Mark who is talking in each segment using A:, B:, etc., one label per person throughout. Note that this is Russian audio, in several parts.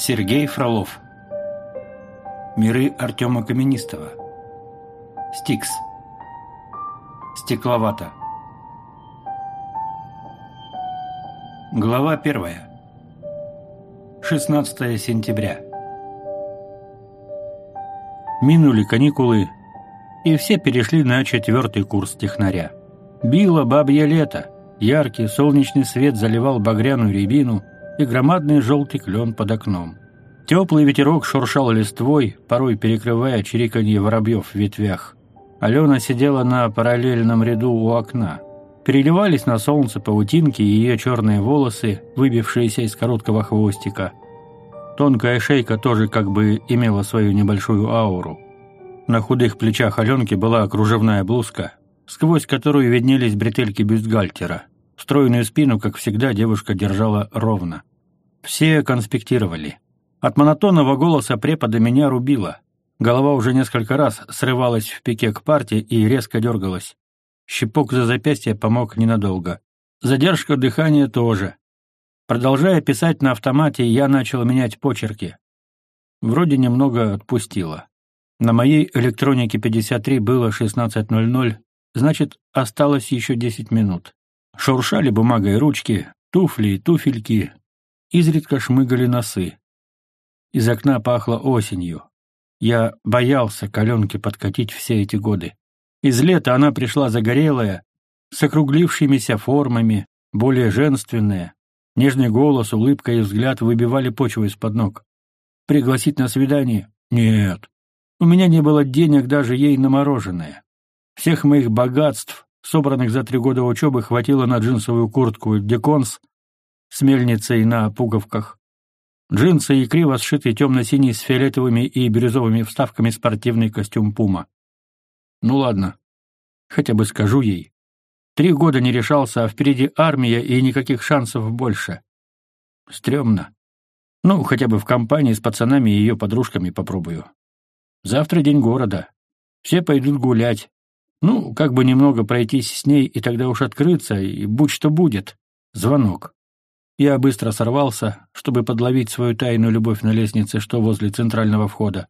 A: Сергей Фролов. Миры Артема Каменистого. Стикс. Стекловато. Глава первая. 16 сентября. Минули каникулы, и все перешли на четвертый курс технаря. Било бабье лето, яркий солнечный свет заливал багряную рябину – и громадный желтый клен под окном. Теплый ветерок шуршал листвой, порой перекрывая чириканье воробьев в ветвях. Алена сидела на параллельном ряду у окна. Переливались на солнце паутинки и ее черные волосы, выбившиеся из короткого хвостика. Тонкая шейка тоже как бы имела свою небольшую ауру. На худых плечах Аленки была кружевная блузка, сквозь которую виднелись бретельки бюстгальтера. Стройную спину, как всегда, девушка держала ровно. Все конспектировали. От монотонного голоса препода меня рубило. Голова уже несколько раз срывалась в пике к парте и резко дергалась. Щипок за запястье помог ненадолго. Задержка дыхания тоже. Продолжая писать на автомате, я начал менять почерки. Вроде немного отпустило. На моей электронике 53 было 16.00, значит, осталось еще 10 минут. Шуршали бумагой ручки, туфли и туфельки, изредка шмыгали носы. Из окна пахло осенью. Я боялся коленки подкатить все эти годы. Из лета она пришла загорелая, с округлившимися формами, более женственная. Нежный голос, улыбка и взгляд выбивали почву из-под ног. Пригласить на свидание? Нет. У меня не было денег даже ей на мороженое. Всех моих богатств, собранных за три года учебы, хватило на джинсовую куртку «Деконс» с мельницей на пуговках, джинсы и криво сшитый темно-синий с фиолетовыми и бирюзовыми вставками спортивный костюм «Пума». Ну ладно, хотя бы скажу ей. Три года не решался, а впереди армия и никаких шансов больше. Стремно. Ну, хотя бы в компании с пацанами и ее подружками попробую. Завтра день города. Все пойдут гулять. Ну, как бы немного пройтись с ней, и тогда уж открыться, и будь что будет. Звонок. Я быстро сорвался, чтобы подловить свою тайную любовь на лестнице, что возле центрального входа.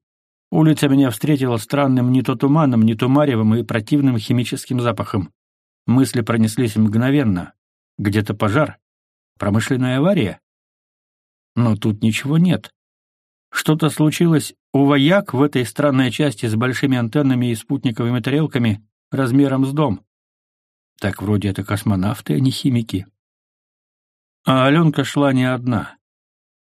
A: Улица меня встретила странным не то туманом, не то маревом и противным химическим запахом. Мысли пронеслись мгновенно. Где-то пожар? Промышленная авария? Но тут ничего нет. Что-то случилось у вояк в этой странной части с большими антеннами и спутниковыми тарелками, размером с дом. Так вроде это космонавты, а не химики. А Аленка шла не одна.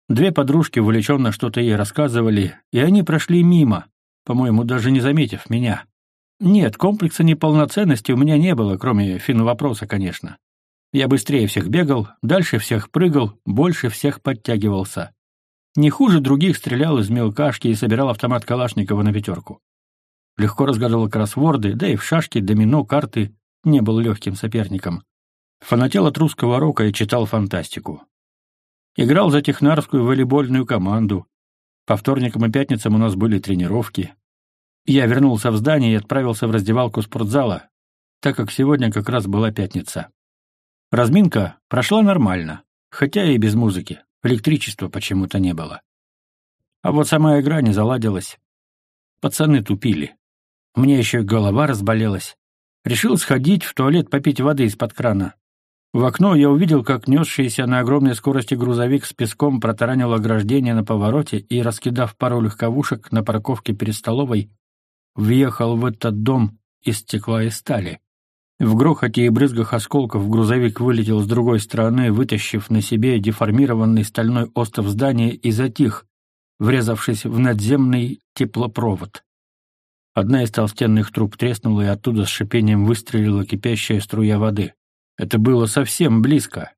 A: Две подружки увлеченно что-то ей рассказывали, и они прошли мимо, по-моему, даже не заметив меня. Нет, комплекса неполноценности у меня не было, кроме фин-вопроса, конечно. Я быстрее всех бегал, дальше всех прыгал, больше всех подтягивался. Не хуже других стрелял из мелкашки и собирал автомат Калашникова на пятерку. Легко разгадывал кроссворды, да и в шашки, домино, карты не был легким соперником. Фанател от русского рока и читал фантастику. Играл за технарскую волейбольную команду. По вторникам и пятницам у нас были тренировки. Я вернулся в здание и отправился в раздевалку спортзала, так как сегодня как раз была пятница. Разминка прошла нормально, хотя и без музыки. Электричества почему-то не было. А вот сама игра не заладилась. Пацаны тупили. Мне еще и голова разболелась. Решил сходить в туалет попить воды из-под крана. В окно я увидел, как несшийся на огромной скорости грузовик с песком протаранил ограждение на повороте и, раскидав пару легковушек на парковке перед столовой, въехал в этот дом из стекла и стали. В грохоте и брызгах осколков грузовик вылетел с другой стороны, вытащив на себе деформированный стальной остов здания и затих, врезавшись в надземный теплопровод. Одна из толстенных труб треснула, и оттуда с шипением выстрелила кипящая струя воды. Это было совсем близко.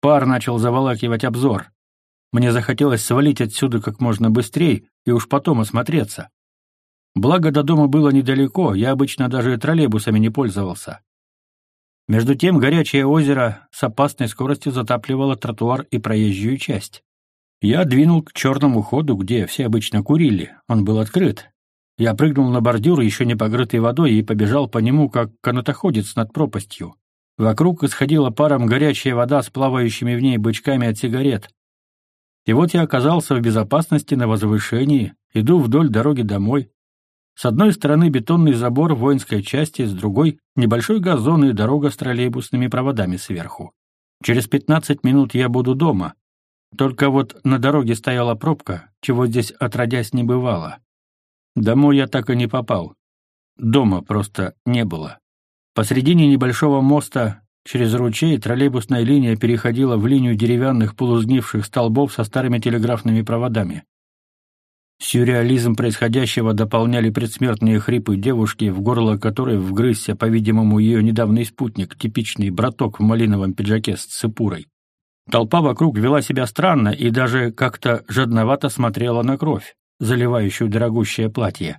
A: Пар начал заволакивать обзор. Мне захотелось свалить отсюда как можно быстрее и уж потом осмотреться. Благо до дома было недалеко, я обычно даже троллейбусами не пользовался. Между тем горячее озеро с опасной скоростью затапливало тротуар и проезжую часть. Я двинул к черному ходу, где все обычно курили. Он был открыт. Я прыгнул на бордюр, еще не покрытый водой, и побежал по нему, как канатоходец над пропастью. Вокруг исходила паром горячая вода с плавающими в ней бычками от сигарет. И вот я оказался в безопасности на возвышении, иду вдоль дороги домой. С одной стороны бетонный забор воинской части, с другой — небольшой газон и дорога с троллейбусными проводами сверху. Через 15 минут я буду дома. Только вот на дороге стояла пробка, чего здесь отродясь не бывало. Домой я так и не попал. Дома просто не было. Посредине небольшого моста через ручей троллейбусная линия переходила в линию деревянных полузгнивших столбов со старыми телеграфными проводами. Сюрреализм происходящего дополняли предсмертные хрипы девушки, в горло которой вгрызся, по-видимому, ее недавний спутник, типичный браток в малиновом пиджаке с цепурой. Толпа вокруг вела себя странно и даже как-то жадновато смотрела на кровь, заливающую дорогущее платье.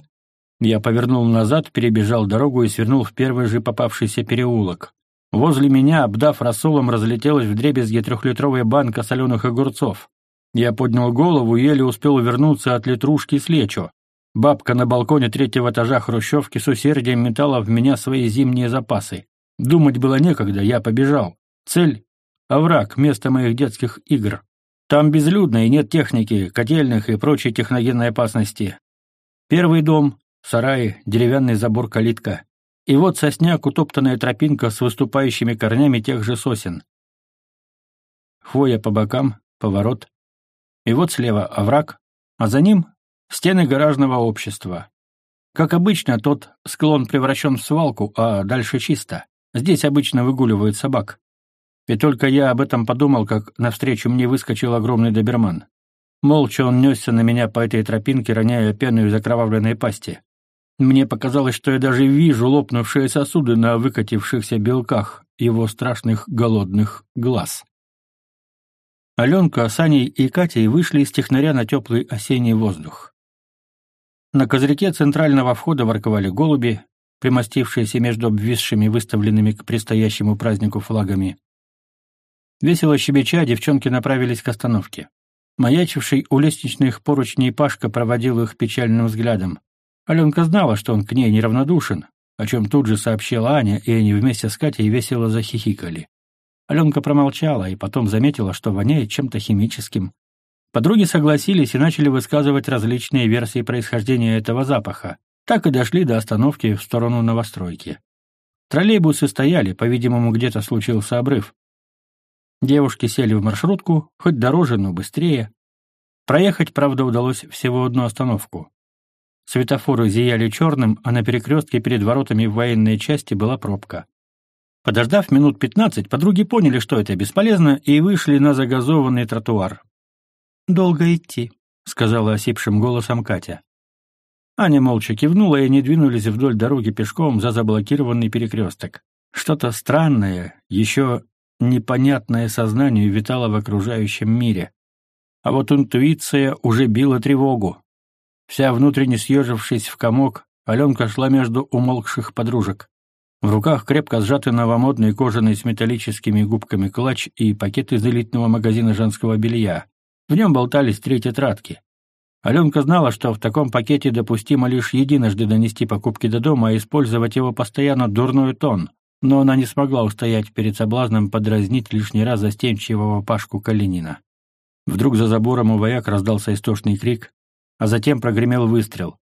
A: Я повернул назад, перебежал дорогу и свернул в первый же попавшийся переулок. Возле меня, обдав рассолом, разлетелась вдребезги трехлитровая банка соленых огурцов. Я поднял голову и еле успел увернуться от литрушки с лечо. Бабка на балконе третьего этажа хрущевки с усердием метала в меня свои зимние запасы. Думать было некогда, я побежал. Цель — овраг, место моих детских игр. Там безлюдно и нет техники, котельных и прочей техногенной опасности. Первый дом, сарай, деревянный забор-калитка. И вот сосняк, утоптанная тропинка с выступающими корнями тех же сосен. Хвоя по бокам, поворот, и вот слева овраг, а за ним стены гаражного общества. Как обычно, тот склон превращен в свалку, а дальше чисто. Здесь обычно выгуливают собак. И только я об этом подумал, как навстречу мне выскочил огромный доберман. Молча он несся на меня по этой тропинке, роняя пену из окровавленной пасти. Мне показалось, что я даже вижу лопнувшие сосуды на выкатившихся белках его страшных голодных глаз. Аленка, Саней и Катей вышли из технаря на теплый осенний воздух. На козырьке центрального входа ворковали голуби, примостившиеся между обвисшими выставленными к предстоящему празднику флагами. Весело щебеча, девчонки направились к остановке. Маячивший у лестничных поручней Пашка проводил их печальным взглядом. Аленка знала, что он к ней неравнодушен, о чем тут же сообщила Аня, и они вместе с Катей весело захихикали. Аленка промолчала и потом заметила, что воняет чем-то химическим. Подруги согласились и начали высказывать различные версии происхождения этого запаха. Так и дошли до остановки в сторону новостройки. Троллейбусы стояли, по-видимому, где-то случился обрыв. Девушки сели в маршрутку, хоть дороже, но быстрее. Проехать, правда, удалось всего одну остановку. Светофоры зияли черным, а на перекрестке перед воротами в военной части была пробка. Подождав минут пятнадцать, подруги поняли, что это бесполезно, и вышли на загазованный тротуар. «Долго идти», — сказала осипшим голосом Катя. Аня молча кивнула, и они двинулись вдоль дороги пешком за заблокированный перекресток. Что-то странное, еще непонятное сознанию витало в окружающем мире. А вот интуиция уже била тревогу. Вся внутренне съежившись в комок, Аленка шла между умолкших подружек. В руках крепко сжатый новомодный кожаный с металлическими губками клатч и пакет из элитного магазина женского белья. В нем болтались три тетрадки. Аленка знала, что в таком пакете допустимо лишь единожды донести покупки до дома и использовать его постоянно дурной тон, но она не смогла устоять перед соблазном подразнить лишний раз застенчивого Пашку Калинина. Вдруг за забором у вояк раздался истошный крик, а затем прогремел выстрел.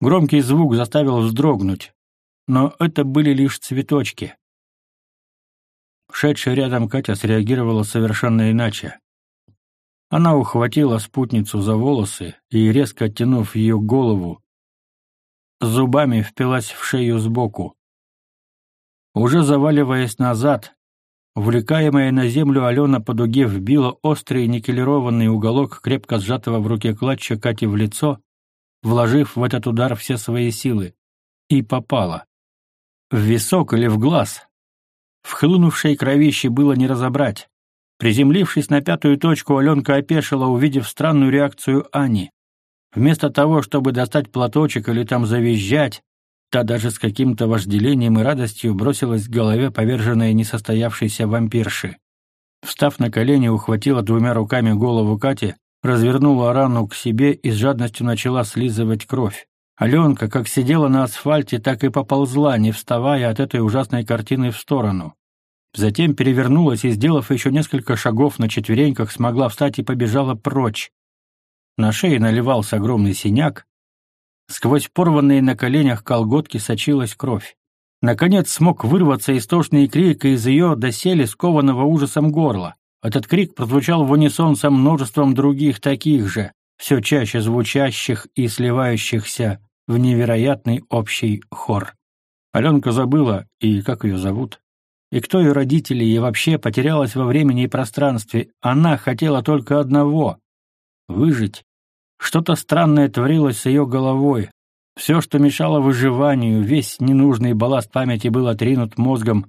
A: Громкий звук заставил вздрогнуть, но это были лишь цветочки. Шедшая рядом Катя среагировала совершенно иначе. Она ухватила спутницу за волосы и, резко оттянув ее голову, зубами впилась в шею сбоку. Уже заваливаясь назад, увлекаемая на землю Алена по дуге вбила острый никелированный уголок крепко сжатого в руке клатча Кати в лицо, вложив в этот удар все свои силы, и попала. В висок или в глаз. В хлынувшей кровище было не разобрать. Приземлившись на пятую точку, Аленка опешила, увидев странную реакцию Ани. Вместо того, чтобы достать платочек или там завизжать, та даже с каким-то вожделением и радостью бросилась к голове поверженной несостоявшейся вампирши. Встав на колени, ухватила двумя руками голову Кати, развернула рану к себе и с жадностью начала слизывать кровь. Аленка как сидела на асфальте, так и поползла, не вставая от этой ужасной картины в сторону. Затем перевернулась и, сделав еще несколько шагов на четвереньках, смогла встать и побежала прочь. На шее наливался огромный синяк. Сквозь порванные на коленях колготки сочилась кровь. Наконец смог вырваться истошный крик из ее доселе скованного ужасом горла. Этот крик прозвучал в унисон со множеством других таких же, все чаще звучащих и сливающихся в невероятный общий хор. Аленка забыла, и как ее зовут, и кто ее родители, и вообще потерялась во времени и пространстве. Она хотела только одного — выжить. Что-то странное творилось с ее головой. Все, что мешало выживанию, весь ненужный балласт памяти был отринут мозгом,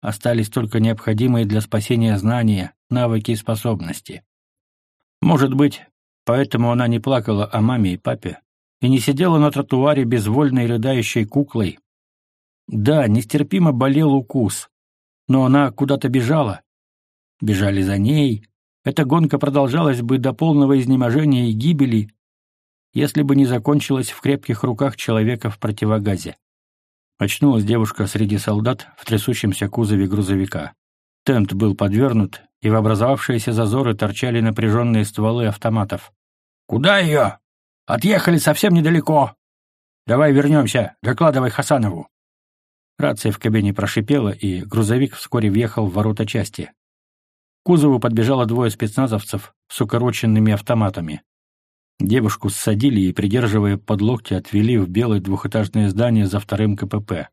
A: остались только необходимые для спасения знания, навыки и способности. Может быть, поэтому она не плакала о маме и папе и не сидела на тротуаре безвольной рыдающей куклой. Да, нестерпимо болел укус, но она куда-то бежала. Бежали за ней. Эта гонка продолжалась бы до полного изнеможения и гибели, если бы не закончилась в крепких руках человека в противогазе. Очнулась девушка среди солдат в трясущемся кузове грузовика. Тент был подвернут, и в образовавшиеся зазоры торчали напряженные стволы автоматов. «Куда ее? Отъехали совсем недалеко. Давай вернемся, докладывай Хасанову». Рация в кабине прошипела, и грузовик вскоре въехал в ворота части. К кузову подбежало двое спецназовцев с укороченными автоматами. Девушку ссадили и, придерживая под локти, отвели в белое двухэтажное здание за вторым КПП.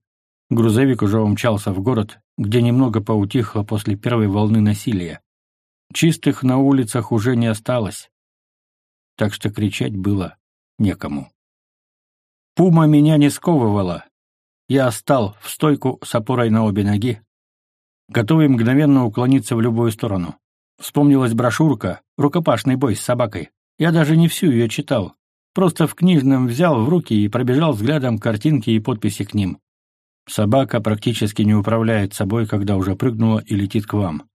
A: Грузовик уже умчался в город, где немного поутихло после первой волны насилия. Чистых на улицах уже не осталось, так что кричать было некому. Пума меня не сковывала, я стал в стойку с опорой на обе ноги, готовый мгновенно уклониться в любую сторону. Вспомнилась брошюрка «Рукопашный бой с собакой». Я даже не всю ее читал, просто в книжном взял в руки и пробежал взглядом картинки и подписи к ним. Собака практически не управляет собой, когда уже прыгнула и летит к вам.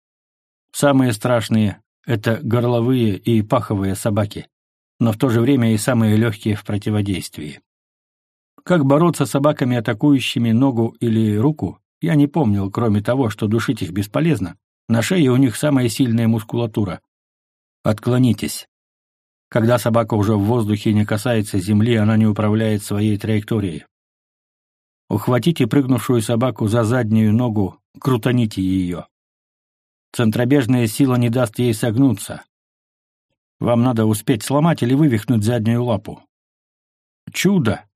A: Самые страшные — это горловые и паховые собаки, но в то же время и самые легкие в противодействии. Как бороться с собаками, атакующими ногу или руку, я не помнил, кроме того, что душить их бесполезно. На шее у них самая сильная мускулатура. Отклонитесь. Когда собака уже в воздухе не касается земли, она не управляет своей траекторией. Ухватите прыгнувшую собаку за заднюю ногу, крутаните ее. Центробежная сила не даст ей согнуться. Вам надо успеть сломать или вывихнуть заднюю лапу. Чудо!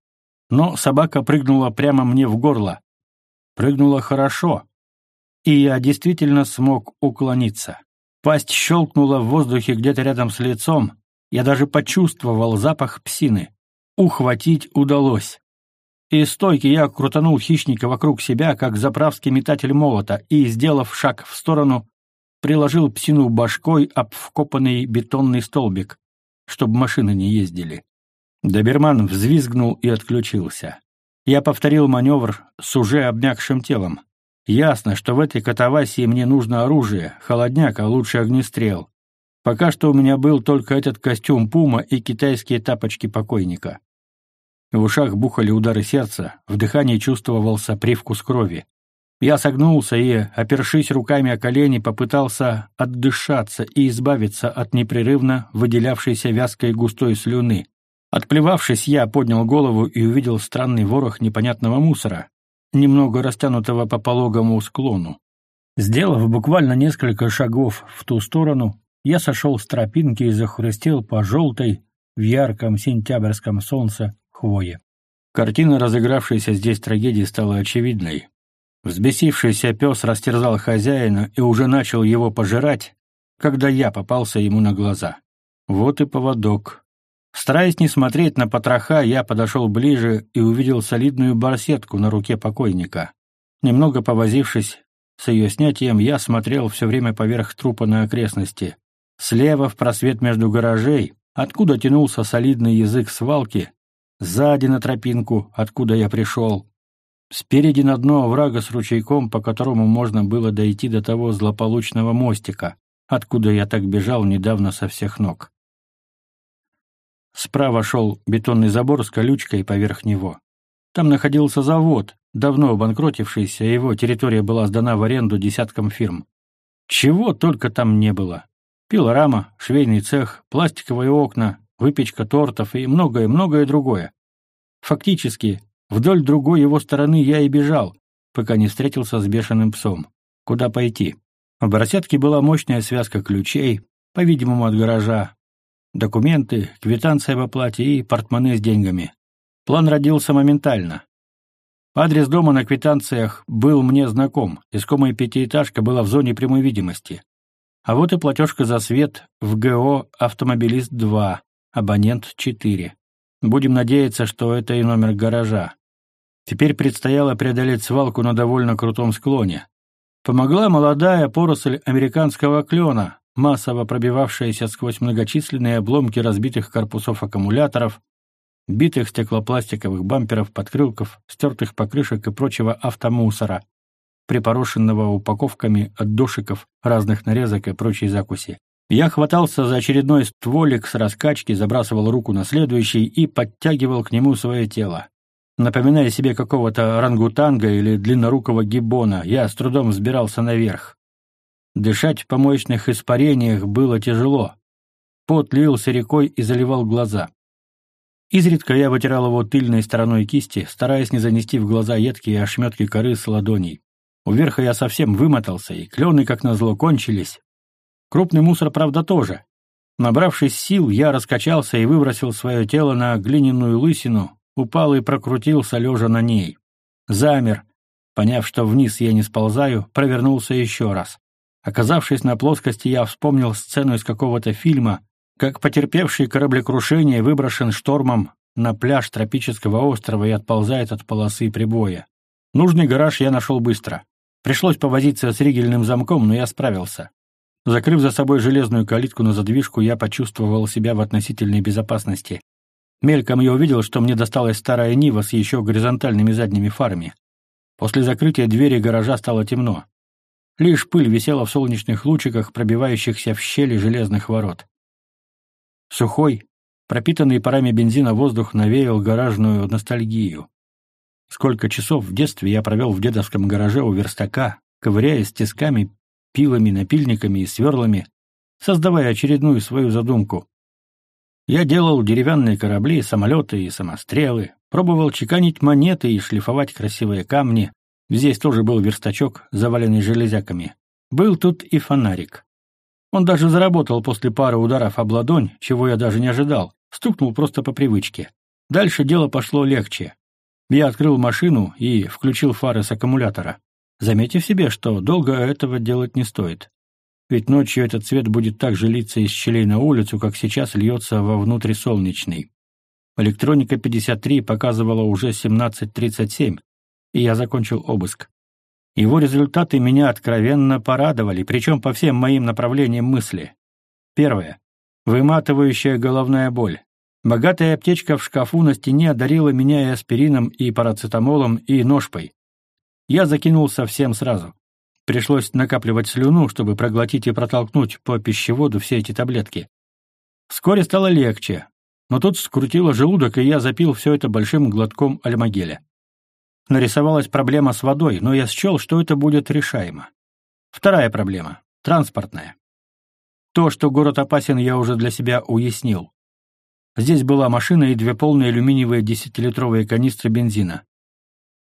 A: но собака прыгнула прямо мне в горло. Прыгнула хорошо, и я действительно смог уклониться. Пасть щелкнула в воздухе где-то рядом с лицом, я даже почувствовал запах псины. Ухватить удалось. Из стойки я крутанул хищника вокруг себя, как заправский метатель молота, и, сделав шаг в сторону, приложил псину башкой об вкопанный бетонный столбик, чтобы машины не ездили. Доберман взвизгнул и отключился. Я повторил маневр с уже обмякшим телом. Ясно, что в этой катавасии мне нужно оружие, холодняк, а лучше огнестрел. Пока что у меня был только этот костюм пума и китайские тапочки покойника. В ушах бухали удары сердца, в дыхании чувствовался привкус крови. Я согнулся и, опершись руками о колени, попытался отдышаться и избавиться от непрерывно выделявшейся вязкой густой слюны. Отплевавшись, я поднял голову и увидел странный ворох непонятного мусора, немного растянутого по пологому склону. Сделав буквально несколько шагов в ту сторону, я сошел с тропинки и захрустел по желтой, в ярком сентябрьском солнце, хвое. Картина разыгравшейся здесь трагедии стала очевидной. Взбесившийся пес растерзал хозяина и уже начал его пожирать, когда я попался ему на глаза. Вот и поводок, Стараясь не смотреть на потроха, я подошел ближе и увидел солидную барсетку на руке покойника. Немного повозившись с ее снятием, я смотрел все время поверх трупа на окрестности. Слева в просвет между гаражей, откуда тянулся солидный язык свалки, сзади на тропинку, откуда я пришел. Спереди на дно оврага с ручейком, по которому можно было дойти до того злополучного мостика, откуда я так бежал недавно со всех ног. Справа шел бетонный забор с колючкой поверх него. Там находился завод, давно обанкротившийся, его территория была сдана в аренду десяткам фирм. Чего только там не было. Пилорама, швейный цех, пластиковые окна, выпечка тортов и многое-многое другое. Фактически, вдоль другой его стороны я и бежал, пока не встретился с бешеным псом. Куда пойти? В барсетке была мощная связка ключей, по-видимому, от гаража, документы, квитанция об оплате и портмоне с деньгами. План родился моментально. Адрес дома на квитанциях был мне знаком, искомая пятиэтажка была в зоне прямой видимости. А вот и платежка за свет в ГО «Автомобилист-2», абонент 4. Будем надеяться, что это и номер гаража. Теперь предстояло преодолеть свалку на довольно крутом склоне. Помогла молодая поросль американского клена, массово пробивавшаяся сквозь многочисленные обломки разбитых корпусов аккумуляторов, битых стеклопластиковых бамперов, подкрылков, стертых покрышек и прочего автомусора, припорошенного упаковками от душиков, разных нарезок и прочей закуси. Я хватался за очередной стволик с раскачки, забрасывал руку на следующий и подтягивал к нему свое тело. Напоминая себе какого-то рангутанга или длиннорукого гиббона, я с трудом взбирался наверх. Дышать в помоечных испарениях было тяжело. Пот лился рекой и заливал глаза. Изредка я вытирал его тыльной стороной кисти, стараясь не занести в глаза едкие ошметки коры с ладоней. У верха я совсем вымотался, и клены, как назло, кончились. Крупный мусор, правда, тоже. Набравшись сил, я раскачался и выбросил свое тело на глиняную лысину, упал и прокрутился, лежа на ней. Замер. Поняв, что вниз я не сползаю, провернулся еще раз. Оказавшись на плоскости, я вспомнил сцену из какого-то фильма, как потерпевший кораблекрушение выброшен штормом на пляж тропического острова и отползает от полосы прибоя. Нужный гараж я нашел быстро. Пришлось повозиться с ригельным замком, но я справился. Закрыв за собой железную калитку на задвижку, я почувствовал себя в относительной безопасности. Мельком я увидел, что мне досталась старая Нива с еще горизонтальными задними фарами. После закрытия двери гаража стало темно. Лишь пыль висела в солнечных лучиках, пробивающихся в щели железных ворот. Сухой, пропитанный парами бензина воздух навеял гаражную ностальгию. Сколько часов в детстве я провел в дедовском гараже у верстака, ковыряясь тисками, пилами, напильниками и сверлами, создавая очередную свою задумку. Я делал деревянные корабли, самолеты и самострелы, пробовал чеканить монеты и шлифовать красивые камни. Здесь тоже был верстачок, заваленный железяками. Был тут и фонарик. Он даже заработал после пары ударов об ладонь, чего я даже не ожидал. Стукнул просто по привычке. Дальше дело пошло легче. Я открыл машину и включил фары с аккумулятора, заметив себе, что долго этого делать не стоит. Ведь ночью этот свет будет так же литься из щелей на улицу, как сейчас льется во внутрисолнечный. Электроника 53 показывала уже 17.37, и я закончил обыск. Его результаты меня откровенно порадовали, причем по всем моим направлениям мысли. Первое. Выматывающая головная боль. Богатая аптечка в шкафу на стене одарила меня и аспирином, и парацетамолом, и ножпой. Я закинул совсем сразу. Пришлось накапливать слюну, чтобы проглотить и протолкнуть по пищеводу все эти таблетки. Вскоре стало легче, но тут скрутило желудок, и я запил все это большим глотком альмагеля нарисовалась проблема с водой, но я счел, что это будет решаемо. Вторая проблема — транспортная. То, что город опасен, я уже для себя уяснил. Здесь была машина и две полные алюминиевые десятилитровые канистры бензина.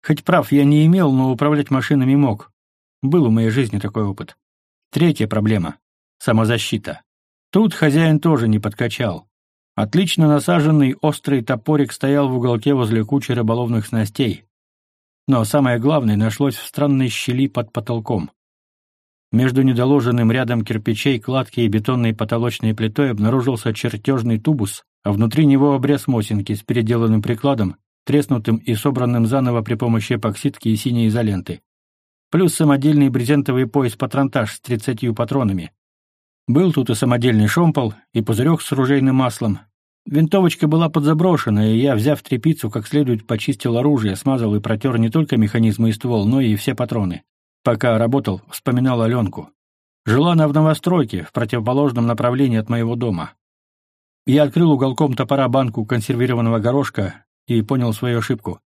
A: Хоть прав я не имел, но управлять машинами мог. Был в моей жизни такой опыт. Третья проблема — самозащита. Тут хозяин тоже не подкачал. Отлично насаженный острый топорик стоял в уголке возле кучи рыболовных снастей. Но самое главное нашлось в странной щели под потолком. Между недоложенным рядом кирпичей, кладки и бетонной потолочной плитой обнаружился чертежный тубус, а внутри него обрез мосинки с переделанным прикладом, треснутым и собранным заново при помощи эпоксидки и синей изоленты. Плюс самодельный брезентовый пояс-патронтаж с 30 патронами. Был тут и самодельный шомпол, и пузырек с ружейным маслом, Винтовочка была подзаброшена, и я, взяв трепицу, как следует почистил оружие, смазал и протер не только механизмы и ствол, но и все патроны. Пока работал, вспоминал Аленку. Жила она в новостройке, в противоположном направлении от моего дома. Я открыл уголком топора банку консервированного горошка и понял свою ошибку.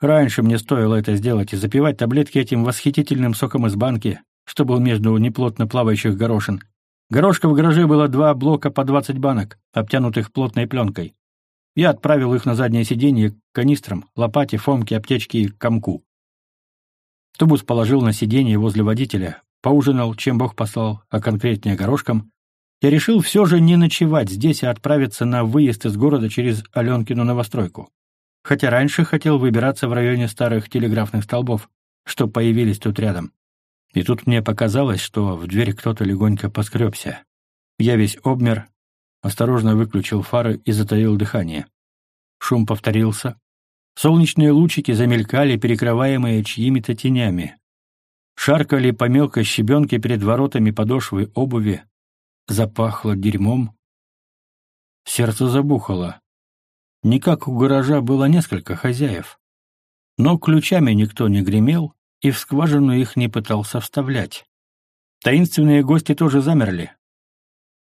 A: Раньше мне стоило это сделать и запивать таблетки этим восхитительным соком из банки, что был между неплотно плавающих горошин. Горошка в гараже было два блока по 20 банок, обтянутых плотной пленкой. Я отправил их на заднее сиденье к канистрам, лопате, фомке, аптечке и комку. Тубус положил на сиденье возле водителя, поужинал, чем Бог послал, а конкретнее горошком. Я решил все же не ночевать здесь, а отправиться на выезд из города через Аленкину новостройку. Хотя раньше хотел выбираться в районе старых телеграфных столбов, что появились тут рядом. И тут мне показалось, что в дверь кто-то легонько поскребся. Я весь обмер, осторожно выключил фары и затаил дыхание. Шум повторился. Солнечные лучики замелькали, перекрываемые чьими-то тенями. Шаркали по мелкой щебенке перед воротами подошвы обуви. Запахло дерьмом. Сердце забухало. Не как у гаража было несколько хозяев. Но ключами никто не гремел, и в скважину их не пытался вставлять. Таинственные гости тоже замерли.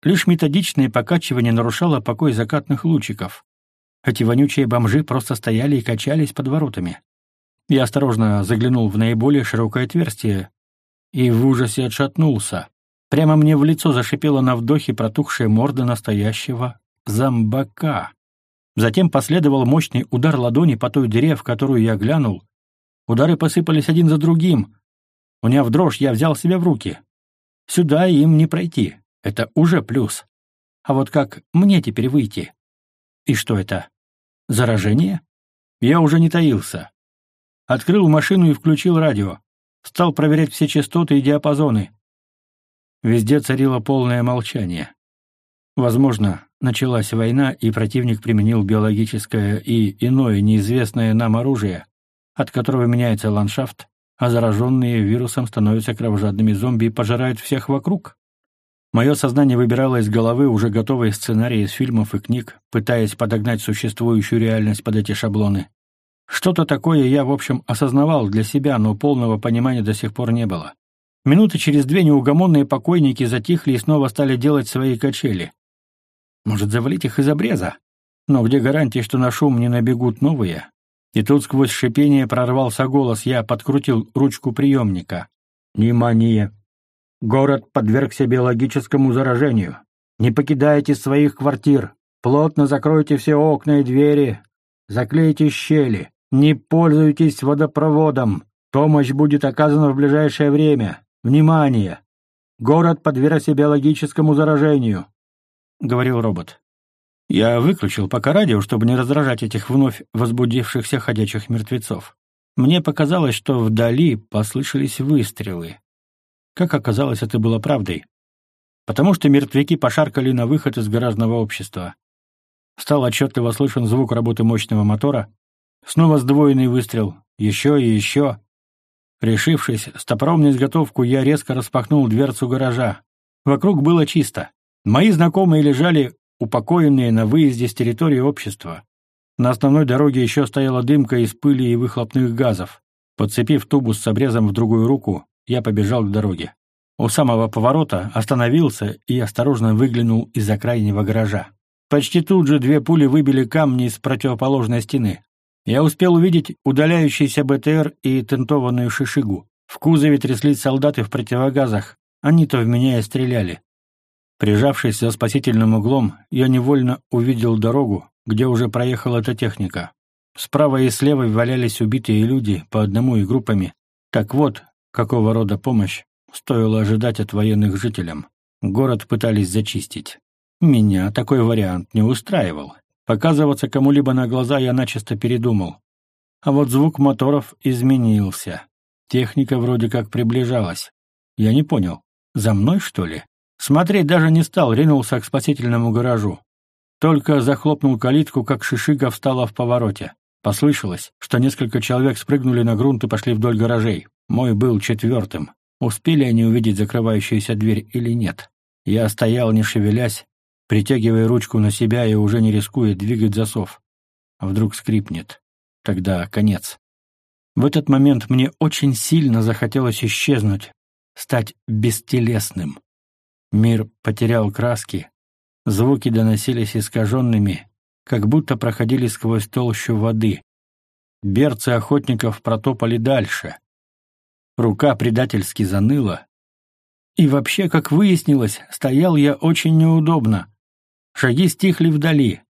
A: Лишь методичное покачивание нарушало покой закатных лучиков. Эти вонючие бомжи просто стояли и качались под воротами. Я осторожно заглянул в наиболее широкое отверстие и в ужасе отшатнулся. Прямо мне в лицо зашипела на вдохе протухшая морда настоящего зомбака. Затем последовал мощный удар ладони по той дыре, в которую я глянул. Удары посыпались один за другим. Уняв дрожь, я взял себя в руки. Сюда им не пройти. Это уже плюс. А вот как мне теперь выйти? И что это? Заражение? Я уже не таился. Открыл машину и включил радио. Стал проверять все частоты и диапазоны. Везде царило полное молчание. Возможно, началась война, и противник применил биологическое и иное неизвестное нам оружие, от которого меняется ландшафт, а зараженные вирусом становятся кровожадными зомби и пожирают всех вокруг. Мое сознание выбирало из головы уже готовые сценарии из фильмов и книг, пытаясь подогнать существующую реальность под эти шаблоны. Что-то такое я, в общем, осознавал для себя, но полного понимания до сих пор не было. Минуты через две неугомонные покойники затихли и снова стали делать свои качели. Может, завалить их из обреза? Но где гарантии, что на шум не набегут новые? И тут сквозь шипение прорвался голос, я подкрутил ручку приемника. «Внимание! Город подвергся биологическому заражению. Не покидайте своих квартир. Плотно закройте все окна и двери. Заклейте щели. Не пользуйтесь водопроводом. Помощь будет оказана в ближайшее время. Внимание! Город подвергся биологическому заражению», — говорил робот. Я выключил пока радио, чтобы не раздражать этих вновь возбудившихся ходячих мертвецов. Мне показалось, что вдали послышались выстрелы. Как оказалось, это было правдой. Потому что мертвяки пошаркали на выход из гаражного общества. Стал отчетливо слышен звук работы мощного мотора. Снова сдвоенный выстрел. Еще и еще. Решившись, с топором на изготовку, я резко распахнул дверцу гаража. Вокруг было чисто. Мои знакомые лежали упокоенные на выезде с территории общества. На основной дороге еще стояла дымка из пыли и выхлопных газов. Подцепив тубус с обрезом в другую руку, я побежал к дороге. У самого поворота остановился и осторожно выглянул из-за крайнего гаража. Почти тут же две пули выбили камни из противоположной стены. Я успел увидеть удаляющийся БТР и тентованную шишигу. В кузове тряслись солдаты в противогазах. Они-то в меня и стреляли. Прижавшись за спасительным углом, я невольно увидел дорогу, где уже проехала эта техника. Справа и слева валялись убитые люди по одному и группами. Так вот, какого рода помощь стоило ожидать от военных жителям. Город пытались зачистить. Меня такой вариант не устраивал. Показываться кому-либо на глаза я начисто передумал. А вот звук моторов изменился. Техника вроде как приближалась. Я не понял, за мной, что ли? Смотреть даже не стал, ринулся к спасительному гаражу. Только захлопнул калитку, как шишига встала в повороте. Послышалось, что несколько человек спрыгнули на грунт и пошли вдоль гаражей. Мой был четвертым. Успели они увидеть закрывающуюся дверь или нет? Я стоял, не шевелясь, притягивая ручку на себя и уже не рискуя двигать засов. Вдруг скрипнет. Тогда конец. В этот момент мне очень сильно захотелось исчезнуть, стать бестелесным. Мир потерял краски, звуки доносились искаженными, как будто проходили сквозь толщу воды. берцы охотников протопали дальше. Рука предательски заныла. И вообще, как выяснилось, стоял я очень неудобно. Шаги стихли вдали.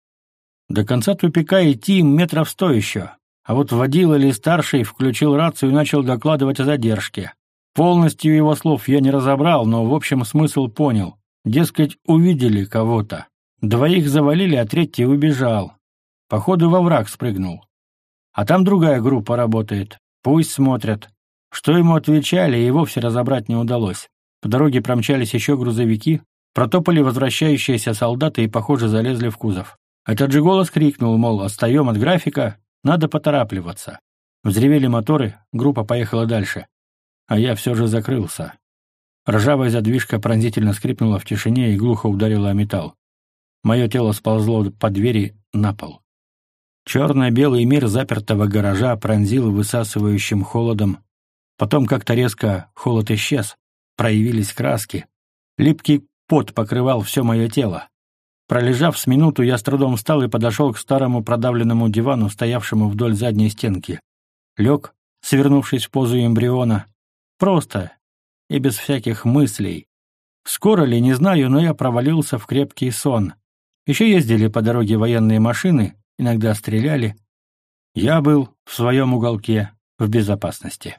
A: До конца тупика идти метров сто еще. А вот водила ли старший включил рацию и начал докладывать о задержке. Полностью его слов я не разобрал, но в общем смысл понял. Дескать, увидели кого-то. Двоих завалили, а третий убежал. Походу, во враг спрыгнул. А там другая группа работает. Пусть смотрят. Что ему отвечали, и вовсе разобрать не удалось. По дороге промчались еще грузовики, протопали возвращающиеся солдаты и, похоже, залезли в кузов. Этот же голос крикнул, мол, отстаем от графика, надо поторапливаться. Взревели моторы, группа поехала дальше. А я все же закрылся. Ржавая задвижка пронзительно скрипнула в тишине и глухо ударила о металл. Мое тело сползло по двери на пол. Черно-белый мир запертого гаража пронзил высасывающим холодом. Потом как-то резко холод исчез, проявились краски. Липкий пот покрывал все мое тело. Пролежав с минуту, я с трудом встал и подошел к старому продавленному дивану, стоявшему вдоль задней стенки. Лег, свернувшись в позу эмбриона. Просто и без всяких мыслей. Скоро ли, не знаю, но я провалился в крепкий сон. Еще ездили по дороге военные машины, иногда стреляли. Я был в своем уголке в безопасности.